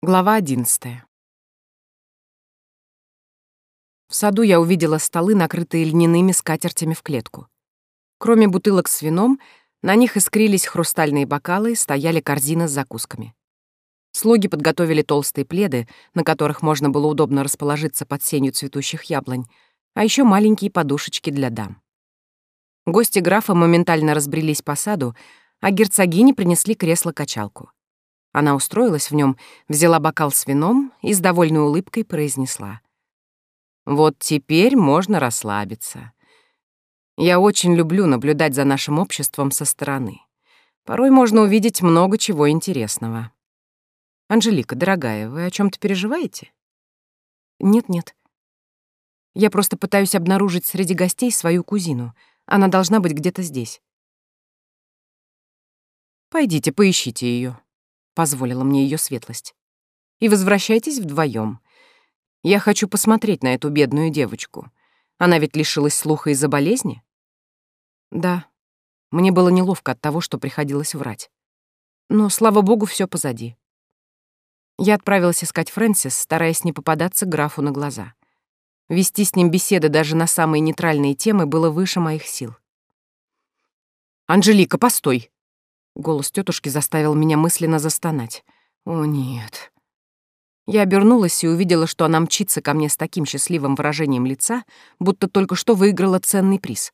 Глава одиннадцатая. В саду я увидела столы, накрытые льняными скатертями в клетку. Кроме бутылок с вином, на них искрились хрустальные бокалы, стояли корзины с закусками. Слуги подготовили толстые пледы, на которых можно было удобно расположиться под сенью цветущих яблонь, а еще маленькие подушечки для дам. Гости графа моментально разбрелись по саду, а герцогини принесли кресло-качалку. Она устроилась в нем, взяла бокал с вином и с довольной улыбкой произнесла. «Вот теперь можно расслабиться. Я очень люблю наблюдать за нашим обществом со стороны. Порой можно увидеть много чего интересного. Анжелика, дорогая, вы о чем то переживаете?» «Нет-нет. Я просто пытаюсь обнаружить среди гостей свою кузину. Она должна быть где-то здесь». «Пойдите, поищите ее позволила мне ее светлость. И возвращайтесь вдвоем. Я хочу посмотреть на эту бедную девочку. Она ведь лишилась слуха из-за болезни? Да. Мне было неловко от того, что приходилось врать. Но, слава богу, все позади. Я отправилась искать Фрэнсис, стараясь не попадаться графу на глаза. Вести с ним беседы даже на самые нейтральные темы было выше моих сил. «Анжелика, постой!» Голос тетушки заставил меня мысленно застонать. «О, нет». Я обернулась и увидела, что она мчится ко мне с таким счастливым выражением лица, будто только что выиграла ценный приз.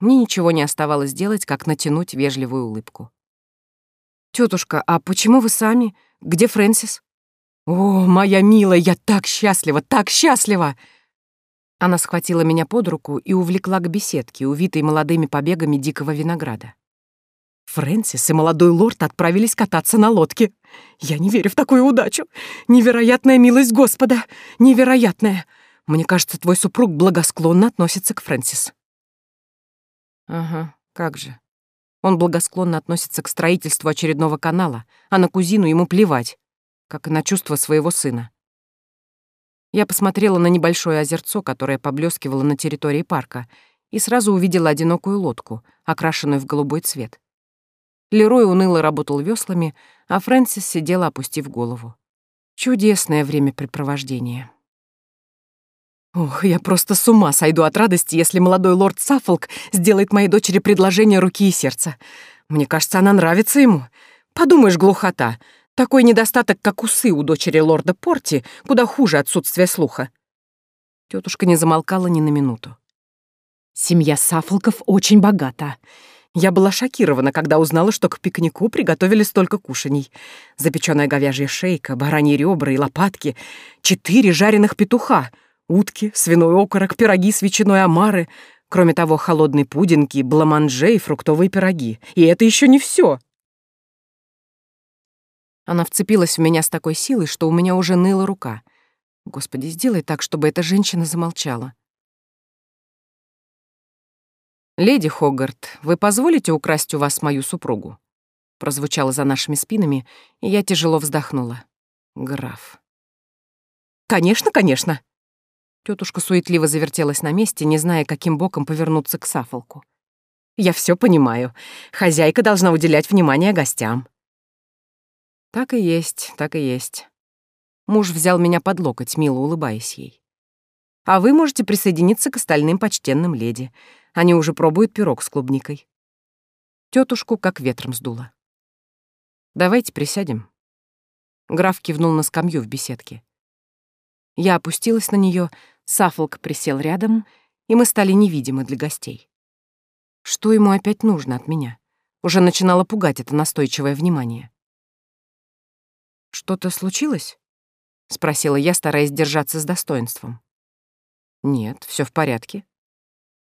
Мне ничего не оставалось делать, как натянуть вежливую улыбку. Тетушка, а почему вы сами? Где Фрэнсис?» «О, моя милая, я так счастлива, так счастлива!» Она схватила меня под руку и увлекла к беседке, увитой молодыми побегами дикого винограда. Фрэнсис и молодой лорд отправились кататься на лодке. Я не верю в такую удачу. Невероятная милость Господа. Невероятная. Мне кажется, твой супруг благосклонно относится к Фрэнсис. Ага, как же. Он благосклонно относится к строительству очередного канала, а на кузину ему плевать, как и на чувства своего сына. Я посмотрела на небольшое озерцо, которое поблескивало на территории парка, и сразу увидела одинокую лодку, окрашенную в голубой цвет. Лерой уныло работал веслами, а Фрэнсис сидела, опустив голову. Чудесное времяпрепровождение. Ох, я просто с ума сойду от радости, если молодой лорд Саффолк сделает моей дочери предложение руки и сердца. Мне кажется, она нравится ему. Подумаешь, глухота. Такой недостаток, как усы у дочери лорда Порти, куда хуже отсутствия слуха. Тетушка не замолкала ни на минуту. Семья Саффолков очень богата. Я была шокирована, когда узнала, что к пикнику приготовили столько кушаний. Запечённая говяжья шейка, бараньи ребра и лопатки, четыре жареных петуха, утки, свиной окорок, пироги с ветчиной омары, кроме того, холодные пудинги, бламанже и фруктовые пироги. И это еще не все. Она вцепилась в меня с такой силой, что у меня уже ныла рука. Господи, сделай так, чтобы эта женщина замолчала. «Леди Хогарт, вы позволите украсть у вас мою супругу?» Прозвучало за нашими спинами, и я тяжело вздохнула. Граф. «Конечно, конечно!» Тетушка суетливо завертелась на месте, не зная, каким боком повернуться к Сафолку. «Я все понимаю. Хозяйка должна уделять внимание гостям». Так и есть, так и есть. Муж взял меня под локоть, мило улыбаясь ей. «А вы можете присоединиться к остальным почтенным леди. Они уже пробуют пирог с клубникой. Тетушку как ветром сдуло. «Давайте присядем». Граф кивнул на скамью в беседке. Я опустилась на нее, Сафолк присел рядом, и мы стали невидимы для гостей. Что ему опять нужно от меня? Уже начинало пугать это настойчивое внимание. «Что-то случилось?» — спросила я, стараясь держаться с достоинством. «Нет, все в порядке.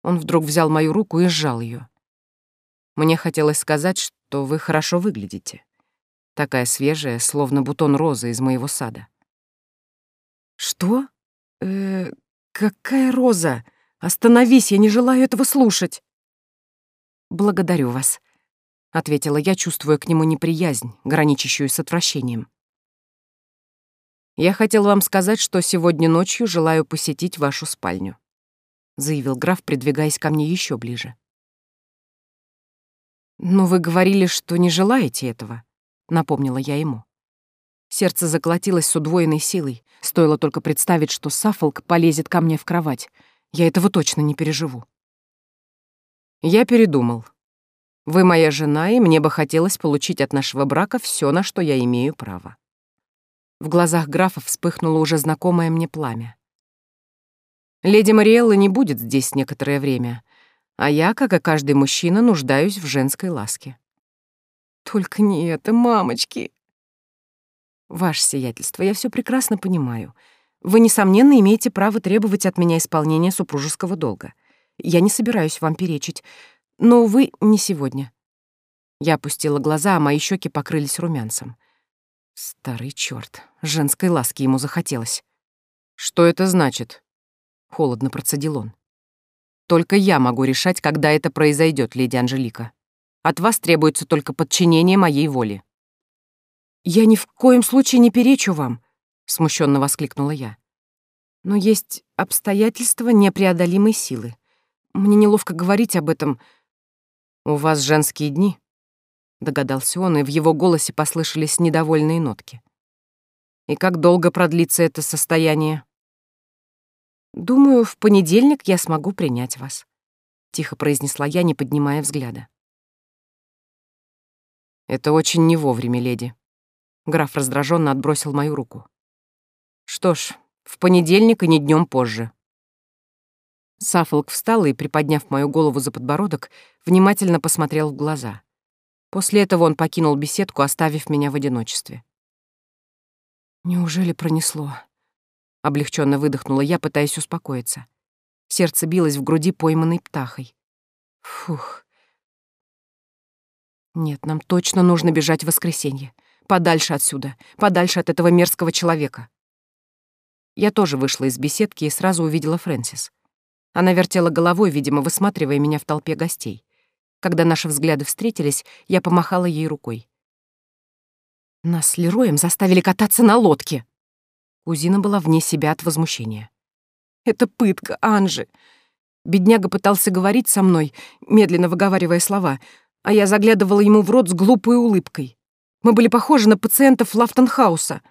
Он вдруг взял мою руку и сжал ее. Мне хотелось сказать, что вы хорошо выглядите. Такая свежая, словно бутон розы из моего сада. Что? Э, какая роза? Остановись, я не желаю этого слушать. Благодарю вас, ответила я, чувствуя к нему неприязнь, граничащую с отвращением. Я хотел вам сказать, что сегодня ночью желаю посетить вашу спальню. — заявил граф, придвигаясь ко мне еще ближе. «Но вы говорили, что не желаете этого», — напомнила я ему. Сердце заколотилось с удвоенной силой. Стоило только представить, что Саффолк полезет ко мне в кровать. Я этого точно не переживу. Я передумал. Вы моя жена, и мне бы хотелось получить от нашего брака все, на что я имею право. В глазах графа вспыхнуло уже знакомое мне пламя. Леди Мариэлла не будет здесь некоторое время, а я, как и каждый мужчина, нуждаюсь в женской ласке. Только не это, мамочки. Ваше сиятельство, я все прекрасно понимаю. Вы, несомненно, имеете право требовать от меня исполнения супружеского долга. Я не собираюсь вам перечить, но, увы, не сегодня. Я опустила глаза, а мои щеки покрылись румянцем. Старый черт, женской ласки ему захотелось. «Что это значит?» — холодно процедил он. «Только я могу решать, когда это произойдет, леди Анжелика. От вас требуется только подчинение моей воле». «Я ни в коем случае не перечу вам», — смущенно воскликнула я. «Но есть обстоятельства непреодолимой силы. Мне неловко говорить об этом. У вас женские дни?» Догадался он, и в его голосе послышались недовольные нотки. «И как долго продлится это состояние?» «Думаю, в понедельник я смогу принять вас», — тихо произнесла я, не поднимая взгляда. «Это очень не вовремя, леди», Граф раздраженно отбросил мою руку. Что ж, в понедельник и не днем позже. Саффолк встал и, приподняв мою голову за подбородок, внимательно посмотрел в глаза. После этого он покинул беседку, оставив меня в одиночестве. «Неужели пронесло?» — облегченно выдохнула я, пытаясь успокоиться. Сердце билось в груди пойманной птахой. Фух. Нет, нам точно нужно бежать в воскресенье. Подальше отсюда, подальше от этого мерзкого человека. Я тоже вышла из беседки и сразу увидела Фрэнсис. Она вертела головой, видимо, высматривая меня в толпе гостей. Когда наши взгляды встретились, я помахала ей рукой. Нас с Лероем заставили кататься на лодке. Кузина была вне себя от возмущения. «Это пытка, Анжи!» Бедняга пытался говорить со мной, медленно выговаривая слова, а я заглядывала ему в рот с глупой улыбкой. Мы были похожи на пациентов Лафтенхауса.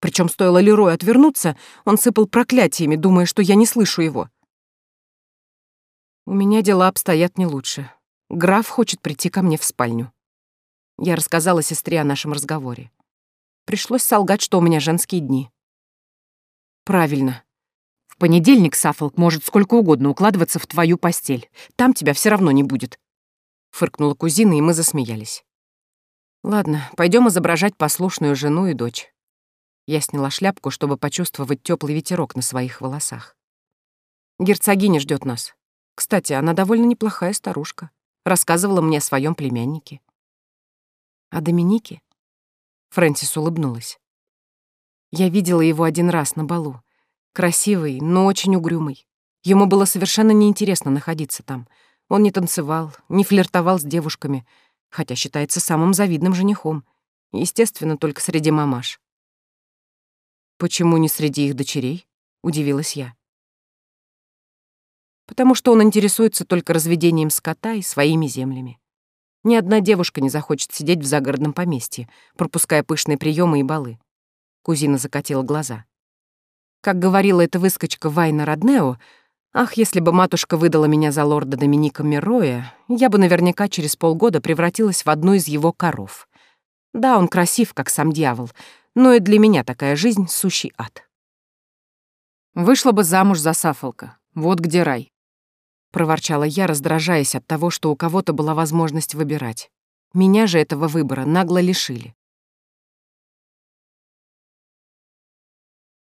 Причем стоило Лерою отвернуться, он сыпал проклятиями, думая, что я не слышу его. У меня дела обстоят не лучше. Граф хочет прийти ко мне в спальню. Я рассказала сестре о нашем разговоре. Пришлось солгать, что у меня женские дни. Правильно. В понедельник Саффолк может сколько угодно укладываться в твою постель. Там тебя все равно не будет. Фыркнула кузина, и мы засмеялись. Ладно, пойдем изображать послушную жену и дочь. Я сняла шляпку, чтобы почувствовать теплый ветерок на своих волосах. Герцогиня ждет нас. Кстати, она довольно неплохая старушка. Рассказывала мне о своем племяннике. А Доминике? Фрэнсис улыбнулась. Я видела его один раз на балу. Красивый, но очень угрюмый. Ему было совершенно неинтересно находиться там. Он не танцевал, не флиртовал с девушками — хотя считается самым завидным женихом. Естественно, только среди мамаш. «Почему не среди их дочерей?» — удивилась я. «Потому что он интересуется только разведением скота и своими землями. Ни одна девушка не захочет сидеть в загородном поместье, пропуская пышные приемы и балы». Кузина закатила глаза. Как говорила эта выскочка Вайна Роднео, Ах, если бы матушка выдала меня за лорда Доминика Мироя, я бы наверняка через полгода превратилась в одну из его коров. Да, он красив, как сам дьявол, но и для меня такая жизнь — сущий ад. Вышла бы замуж за Сафолка. Вот где рай. Проворчала я, раздражаясь от того, что у кого-то была возможность выбирать. Меня же этого выбора нагло лишили.